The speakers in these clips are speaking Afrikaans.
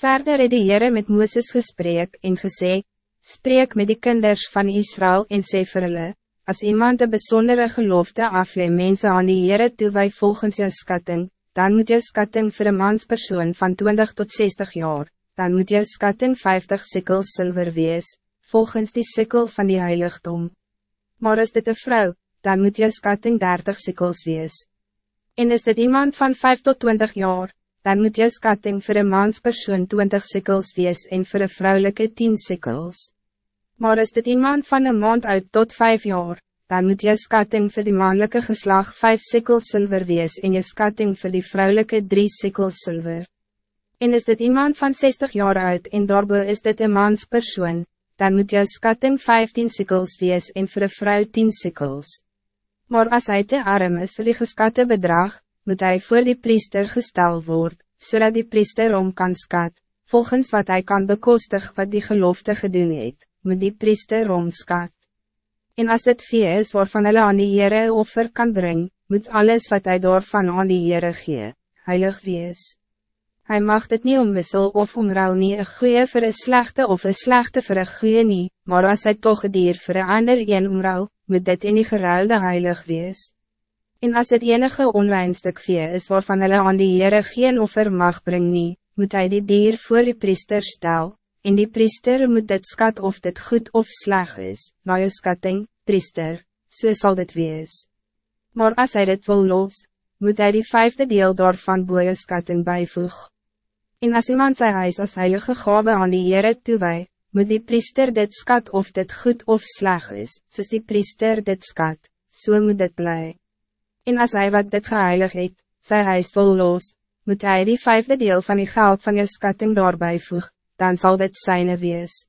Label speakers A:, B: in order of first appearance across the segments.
A: Verder het die Heere met Mooses gesprek en gesê, Spreek met die kinders van Israël en sê vir hulle, as iemand een bijzondere gelofte aflee mense aan die Heere toe wij volgens jou skatting, dan moet jou skatting vir een manspersoon van 20 tot 60 jaar, dan moet jou skatting 50 sikkels zilver wees, volgens die sikkel van die heiligdom. Maar is dit een vrouw, dan moet jou skatting 30 sikkels wees. En is dit iemand van 5 tot 20 jaar, dan moet jou skatting voor een manspersoon 20 sikkels wees en voor een vrouwelijke 10 sikkels. Maar is dit iemand van een maand uit tot 5 jaar, dan moet jou skatting voor die mannelijke geslag 5 sikkels zilver wees en jou skatting voor die vrouwelijke 3 sikkels zilver. En is dit iemand van 60 jaar uit en daarboven is dit een manspersoon, dan moet jou skatting 15 sikkels wees en voor een vrouw 10 sikkels. Maar als hij te arm is voor die geskatte bedrag, moet hij voor die priester gesteld worden, zodat die priester om kan skat, volgens wat hij kan bekostig wat die gelofte gedoen het, moet die priester om skat. En als het vee is waarvan hulle aan die Heere offer kan brengen, moet alles wat hij daarvan aan die Heere gee, heilig wees. Hij mag het niet omwissel of omruil nie een goeie voor een slechte of een slechte voor een goeie nie, maar als hij toch een dier voor een ander een omruil, moet dit in die geruilde heilig wees. En als het enige onrein stuk vee is waarvan hulle aan die Heere geen offer mag brengen, nie, moet hij die dier voor die priester stel, en die priester moet dit skat of dit goed of sleg is, na je skatting, priester, so sal dit wees. Maar als hij dit wil los, moet hij die vijfde deel daarvan boeie skatting bijvoeg. En als iemand sy huis als heilige gave aan die Heere toewee, moet die priester dit skat of dit goed of sleg is, soos die priester dit skat, so moet dit blij. En als hij wat dit geheilig het, sy huis wil los, moet hij die vijfde deel van die geld van je skatting daarbij voeg, dan zal dit zijne wees.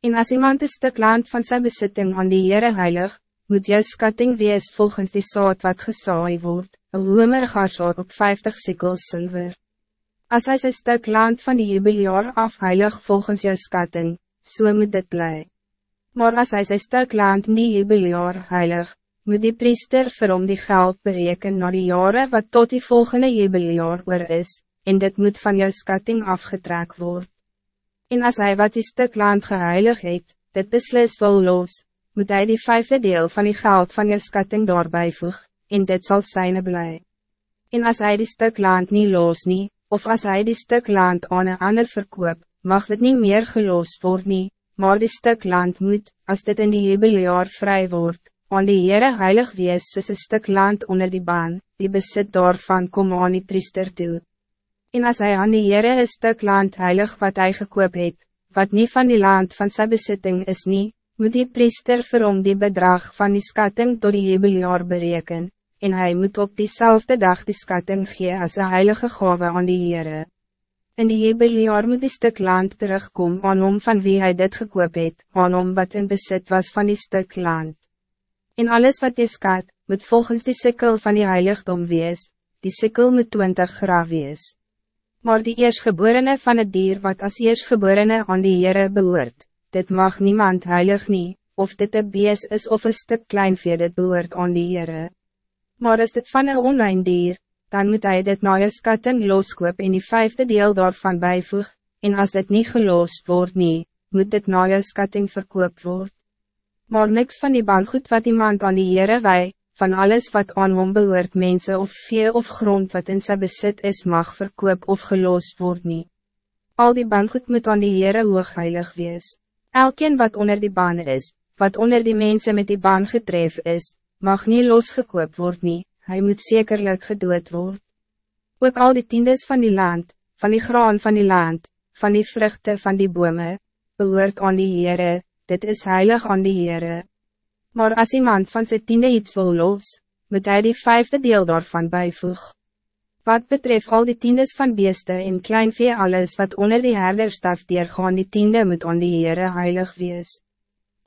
A: En als iemand een stuk land van zijn bezitting aan die Heere heilig, moet jou skatting wees volgens die soort wat gesaai wordt, een hoemer op 50 sikkels zilver. Als hij zijn stuk land van die jubilejaar af heilig volgens jou skatting, so moet dit blij. Maar als hij zijn stuk land niet jubilejaar heilig, moet die priester vir hom die geld bereken na die jaren wat tot die volgende jubilejaar oor is, en dit moet van jou skatting afgetrek word. En als hij wat die stuk land geheilig het, dit beslis wil los, moet hij die vijfde deel van die geld van jou skatting daarbij voeg, en dit zal zijn blij. En als hij die stuk land niet los nie, of als hij die stuk land aan een ander verkoop, mag dit niet meer geloos worden, nie, maar die stuk land moet, als dit in die jubilejaar vrij wordt, aan die Heere heilig wees soos een stuk land onder die baan, die besit daarvan kom aan die priester toe. En als hij aan die Heere een stuk land heilig wat hij gekoop het, wat niet van die land van zijn bezitting is niet, moet die priester vir hom die bedrag van die skatting tot die jubilejaar bereken, en hij moet op diezelfde dag die skatting gee as een heilige gave aan die Heere. In die jubilejaar moet die stuk land terugkom aan hom van wie hij dit gekoop het, aan hom wat in bezit was van die stuk land. En alles wat je skat, moet volgens die sikkel van die heiligdom wees, die sikkel moet 20 gra wees. Maar die eerstgeborene van het dier wat als eerstgeborene aan die Heere behoort, dit mag niemand heilig nie, of dit een bees is of een stuk kleinvee dit behoort aan die Heere. Maar is dit van een onrein dier, dan moet hij dit na je skatting loskoop en die vijfde deel daarvan bijvoeg, en als het niet geloos wordt nie, moet dit na je skatting verkoop word maar niks van die bandgoed wat iemand aan die Heere wij, van alles wat aan hom behoort mensen of vee of grond wat in zijn bezit is mag verkoop of geloos word nie. Al die bandgoed moet aan die Heere hoogheilig wees. Elkeen wat onder die baan is, wat onder die mensen met die baan getref is, mag niet losgekoop word nie, hy moet zekerlijk gedood word. Ook al die tiendes van die land, van die graan van die land, van die vruchten van die bome, behoort aan die Heere, dit is heilig aan die Heere. Maar als iemand van zijn tiende iets wil los, moet hij die vijfde deel daarvan bijvoeg. Wat betreft al die tiendes van beesten en kleinvee alles wat onder die herderstaf gaan die tiende moet aan die Heere heilig wees.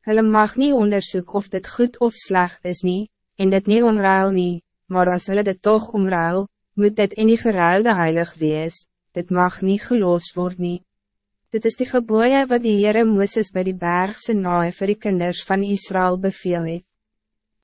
A: Hulle mag niet onderzoek of dit goed of slecht is niet, en dit niet omruil niet, maar als hulle dit toch omruil, moet dit in die geruilde heilig wees, dit mag niet geloos worden. Nie. Dit is die geboeie wat die Heere Mooses bij die bergse naai vir die kinders van Israël beveel het.